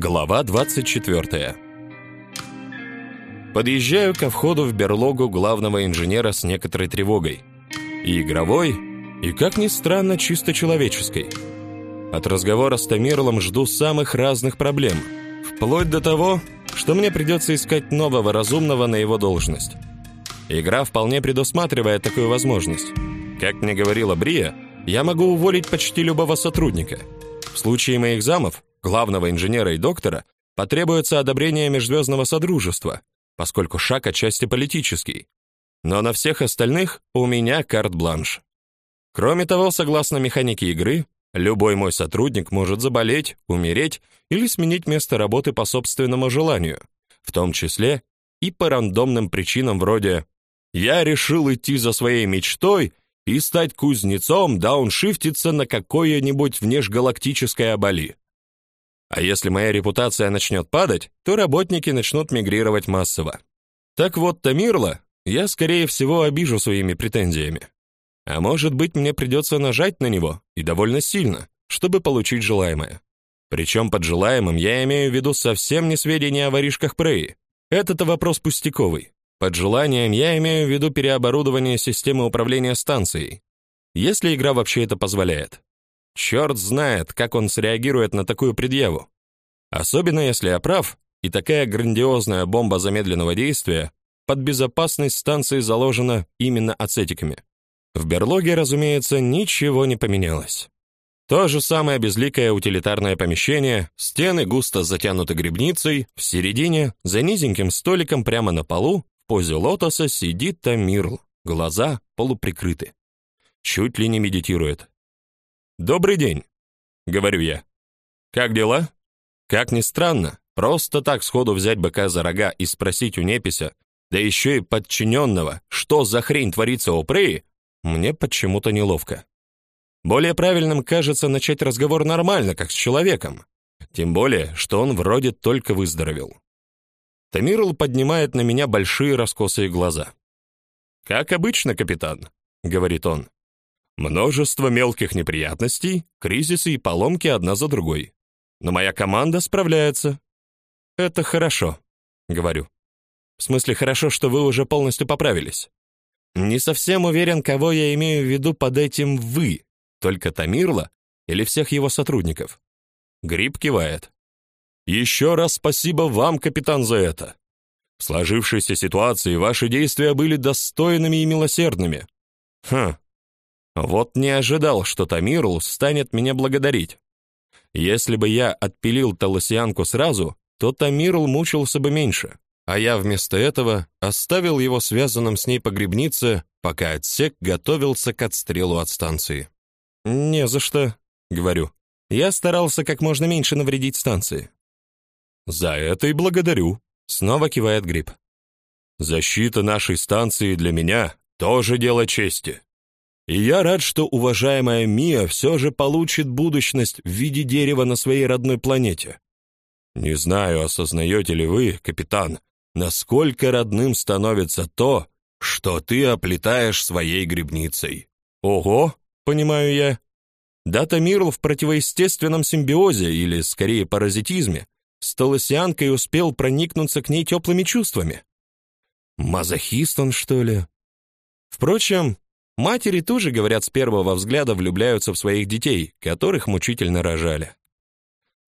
Глава 24. Подъезжаю ко входу в берлогу главного инженера с некоторой тревогой. И игровой, и, как ни странно, чисто человеческой. От разговора с Тамирлом жду самых разных проблем, вплоть до того, что мне придется искать нового разумного на его должность. Игра вполне предусматривает такую возможность. Как мне говорила Брия, я могу уволить почти любого сотрудника. В случае моих замов главного инженера и доктора, потребуется одобрение Межзвездного Содружества, поскольку шаг отчасти политический. Но на всех остальных у меня карт-бланш. Кроме того, согласно механике игры, любой мой сотрудник может заболеть, умереть или сменить место работы по собственному желанию, в том числе и по рандомным причинам вроде «я решил идти за своей мечтой и стать кузнецом, дауншифтиться на какое-нибудь внешгалактическое обали». А если моя репутация начнет падать, то работники начнут мигрировать массово. Так вот, Тамирла я, скорее всего, обижу своими претензиями. А может быть, мне придется нажать на него, и довольно сильно, чтобы получить желаемое. Причем под желаемым я имею в виду совсем не сведения о воришках Преи. Это-то вопрос пустяковый. Под желанием я имею в виду переоборудование системы управления станцией. Если игра вообще это позволяет. Черт знает, как он среагирует на такую предъяву. Особенно если я прав, и такая грандиозная бомба замедленного действия под безопасность станции заложена именно ацетиками. В берлоге, разумеется, ничего не поменялось. То же самое безликое утилитарное помещение, стены густо затянуты грибницей, в середине, за низеньким столиком прямо на полу, в позе лотоса сидит Тамирл, глаза полуприкрыты. Чуть ли не медитирует. «Добрый день», — говорю я. «Как дела?» Как ни странно, просто так сходу взять быка за рога и спросить у непися, да еще и подчиненного, что за хрень творится у Преи, мне почему-то неловко. Более правильным кажется начать разговор нормально, как с человеком. Тем более, что он вроде только выздоровел. Тамирл поднимает на меня большие раскосые глаза. «Как обычно, капитан», — говорит он. Множество мелких неприятностей, кризисы и поломки одна за другой. Но моя команда справляется. Это хорошо, говорю. В смысле, хорошо, что вы уже полностью поправились. Не совсем уверен, кого я имею в виду под этим вы, только Тамирла или всех его сотрудников. Гриб кивает. «Еще раз спасибо вам, капитан, за это. В сложившейся ситуации ваши действия были достойными и милосердными. Хм, вот не ожидал, что Тамирл станет меня благодарить. Если бы я отпилил Таласианку сразу, то Тамирл мучился бы меньше, а я вместо этого оставил его связанным с ней по грибнице, пока отсек готовился к отстрелу от станции. «Не за что», — говорю. «Я старался как можно меньше навредить станции». «За это и благодарю», — снова кивает Гриб. «Защита нашей станции для меня тоже дело чести». И я рад, что уважаемая Мия все же получит будущность в виде дерева на своей родной планете. Не знаю, осознаете ли вы, капитан, насколько родным становится то, что ты оплетаешь своей грибницей. Ого, понимаю я. Дата Мирл в противоестественном симбиозе, или скорее паразитизме, с толосианкой успел проникнуться к ней теплыми чувствами. Мазохист он, что ли? Впрочем, Матери тоже, говорят, с первого взгляда влюбляются в своих детей, которых мучительно рожали.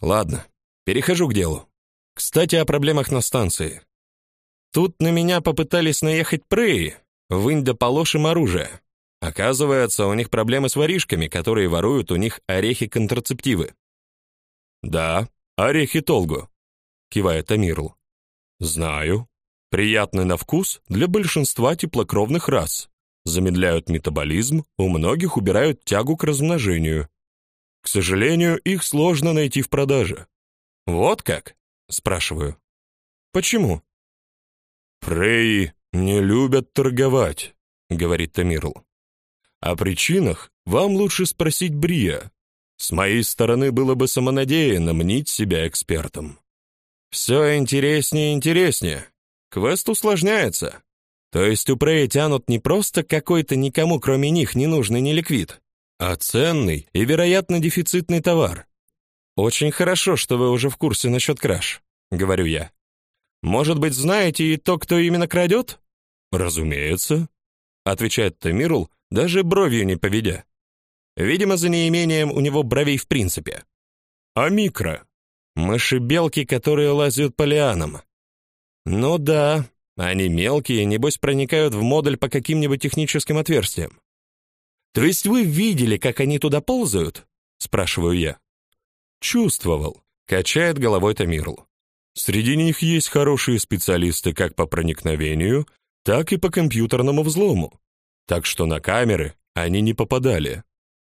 Ладно, перехожу к делу. Кстати, о проблемах на станции. Тут на меня попытались наехать преи, вынь да положим оружие. Оказывается, у них проблемы с воришками, которые воруют у них орехи-контрацептивы. Да, орехи Толгу, кивает Амирл. Знаю. Приятный на вкус для большинства теплокровных рас замедляют метаболизм, у многих убирают тягу к размножению. К сожалению, их сложно найти в продаже. Вот как? спрашиваю. Почему? Фрей не любят торговать, говорит Тамирл. О причинах вам лучше спросить Брия. С моей стороны было бы самонадеянно мнить себя экспертом. Все интереснее и интереснее. Квест усложняется. То есть у Прея тянут не просто какой-то никому кроме них не нужный неликвид, а ценный и, вероятно, дефицитный товар. Очень хорошо, что вы уже в курсе насчет краж, говорю я. Может быть, знаете и то, кто именно крадет?» Разумеется, отвечает Тамирул, даже бровью не поведя. Видимо, за неимением у него бровей в принципе. А микро? Мыши-белки, которые лазят по лианам. Ну да, они мелкие, небось проникают в модуль по каким-нибудь техническим отверстиям. То есть вы видели, как они туда ползают? спрашиваю я. Чувствовал, качает головой Тамирл. Среди них есть хорошие специалисты как по проникновению, так и по компьютерному взлому. Так что на камеры они не попадали.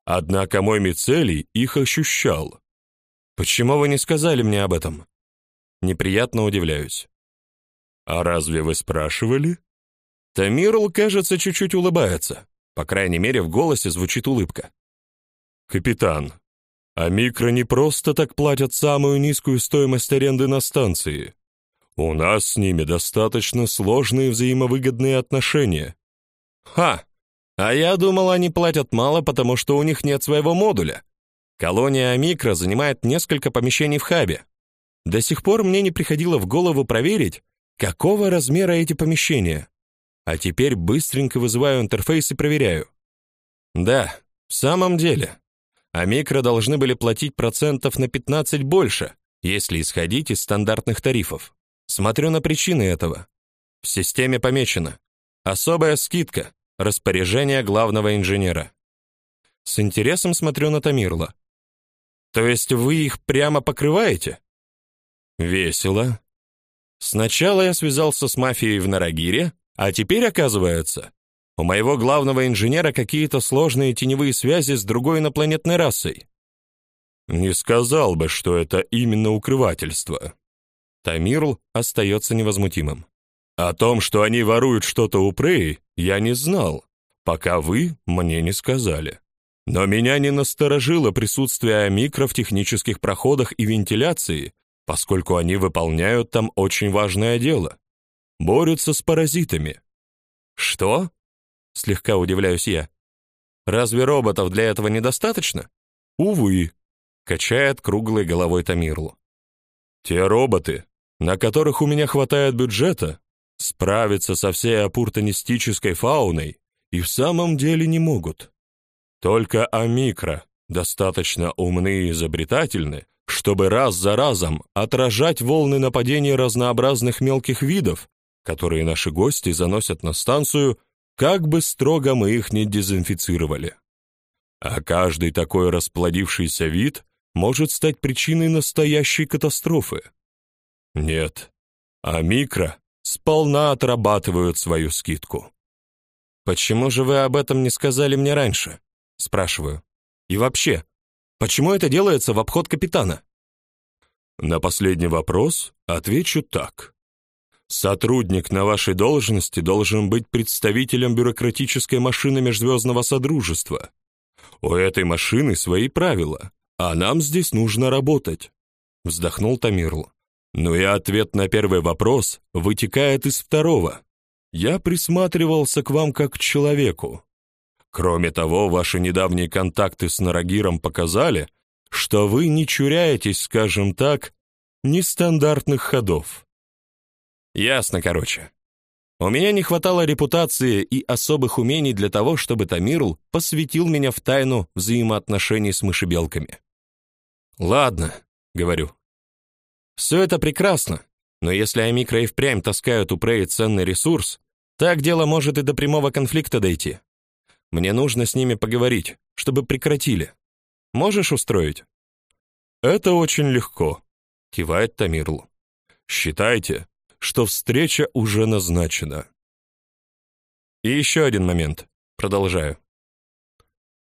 Однако мой Мицелий их ощущал. Почему вы не сказали мне об этом? Неприятно удивляюсь. А разве вы спрашивали? Тамирл, кажется, чуть-чуть улыбается. По крайней мере, в голосе звучит улыбка. Капитан, а микро не просто так платят самую низкую стоимость аренды на станции. У нас с ними достаточно сложные взаимовыгодные отношения. Ха. А я думал, они платят мало, потому что у них нет своего модуля. Колония Амикро занимает несколько помещений в хабе. До сих пор мне не приходило в голову проверить, какого размера эти помещения. А теперь быстренько вызываю интерфейс и проверяю. Да, в самом деле, а микро должны были платить процентов на 15 больше, если исходить из стандартных тарифов. Смотрю на причины этого. В системе помечено: особая скидка, распоряжение главного инженера. С интересом смотрю на Тамирла. То есть вы их прямо покрываете? Весело. Сначала я связался с мафией в Нарагире, а теперь оказывается, у моего главного инженера какие-то сложные теневые связи с другой инопланетной расой. Не сказал бы, что это именно укрывательство. Тамирл остается невозмутимым. О том, что они воруют что-то у Прей, я не знал, пока вы мне не сказали. Но меня не насторожило присутствие микро в технических проходах и вентиляции, поскольку они выполняют там очень важное дело. Борются с паразитами. Что? Слегка удивляюсь я. Разве роботов для этого недостаточно? Увы, качает круглой головой Тамирлу. Те роботы, на которых у меня хватает бюджета, справиться со всей оппортунистической фауной и в самом деле не могут. Только Амикро достаточно умны и изобретательны, чтобы раз за разом отражать волны нападений разнообразных мелких видов, которые наши гости заносят на станцию как бы строго мы их не дезинфицировали. А каждый такой расплодившийся вид может стать причиной настоящей катастрофы. Нет, а микро сполна отрабатывают свою скидку. Почему же вы об этом не сказали мне раньше? спрашиваю. И вообще, почему это делается в обход капитана? На последний вопрос отвечу так. Сотрудник на вашей должности должен быть представителем бюрократической машины межзвездного содружества. У этой машины свои правила, а нам здесь нужно работать, вздохнул Тамирл. Ну и ответ на первый вопрос вытекает из второго. Я присматривался к вам как к человеку. Кроме того, ваши недавние контакты с Нарагиром показали, что вы не чуряетесь, скажем так, нестандартных ходов. Ясно, короче. У меня не хватало репутации и особых умений для того, чтобы Тамирл посвятил меня в тайну взаимоотношений с мышебелками. Ладно, говорю. Все это прекрасно, но если Амикро и впрямь таскают у Прей ценный ресурс, так дело может и до прямого конфликта дойти. Мне нужно с ними поговорить, чтобы прекратили. Можешь устроить? Это очень легко, кивает Тамирл. Считайте, что встреча уже назначена. И еще один момент. Продолжаю.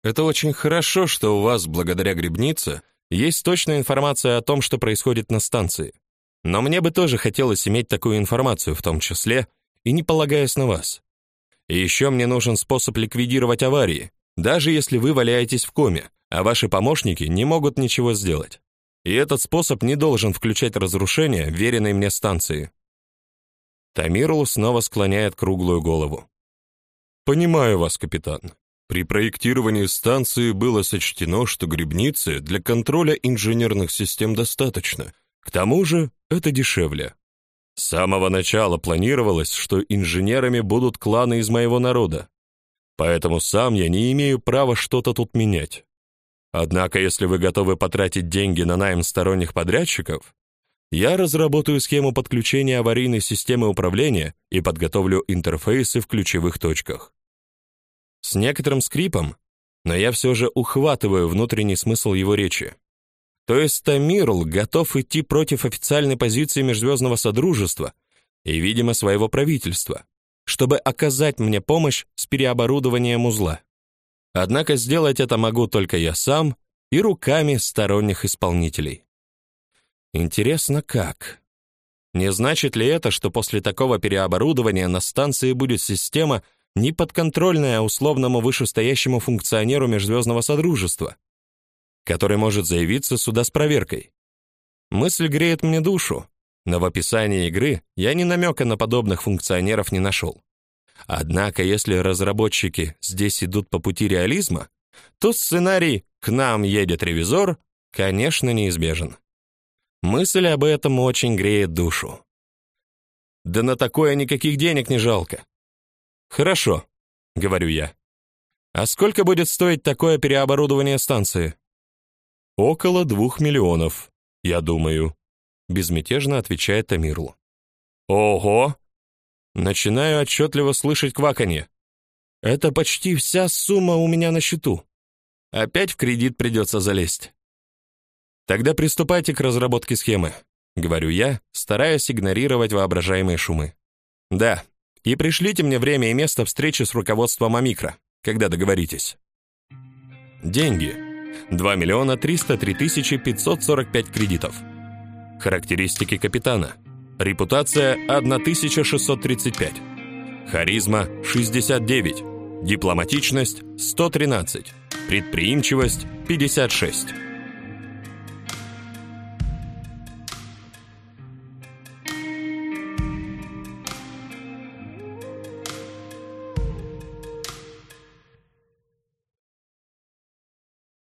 Это очень хорошо, что у вас, благодаря грибнице, есть точная информация о том, что происходит на станции. Но мне бы тоже хотелось иметь такую информацию в том числе, и не полагаясь на вас. И еще мне нужен способ ликвидировать аварии, даже если вы валяетесь в коме, а ваши помощники не могут ничего сделать. И этот способ не должен включать разрушение веренной мне станции. Тамирл снова склоняет круглую голову. Понимаю вас, капитан. При проектировании станции было сочтено, что грибницы для контроля инженерных систем достаточно. К тому же, это дешевле. С самого начала планировалось, что инженерами будут кланы из моего народа. Поэтому сам я не имею права что-то тут менять. Однако, если вы готовы потратить деньги на найм сторонних подрядчиков, я разработаю схему подключения аварийной системы управления и подготовлю интерфейсы в ключевых точках. С некоторым скрипом, но я все же ухватываю внутренний смысл его речи. То есть Тамирл готов идти против официальной позиции Межзвездного Содружества и, видимо, своего правительства, чтобы оказать мне помощь с переоборудованием узла. Однако сделать это могу только я сам и руками сторонних исполнителей. Интересно, как? Не значит ли это, что после такого переоборудования на станции будет система, не подконтрольная условному вышестоящему функционеру Межзвездного Содружества, который может заявиться сюда с проверкой? Мысль греет мне душу, но в описании игры я ни намека на подобных функционеров не нашел. Однако, если разработчики здесь идут по пути реализма, то сценарий «К нам едет ревизор» конечно, неизбежен. Мысль об этом очень греет душу. Да на такое никаких денег не жалко. Хорошо, говорю я. А сколько будет стоить такое переоборудование станции? Около двух миллионов, я думаю, безмятежно отвечает Тамирлу. Ого, Начинаю отчетливо слышать кваканье. Это почти вся сумма у меня на счету. Опять в кредит придется залезть. Тогда приступайте к разработке схемы, говорю я, стараясь игнорировать воображаемые шумы. Да, и пришлите мне время и место встречи с руководством Амикро, когда договоритесь. Деньги. 2 миллиона 303 тысячи 545 кредитов. Характеристики капитана. Репутация 1635. Харизма 69. Дипломатичность 113. Предприимчивость 56.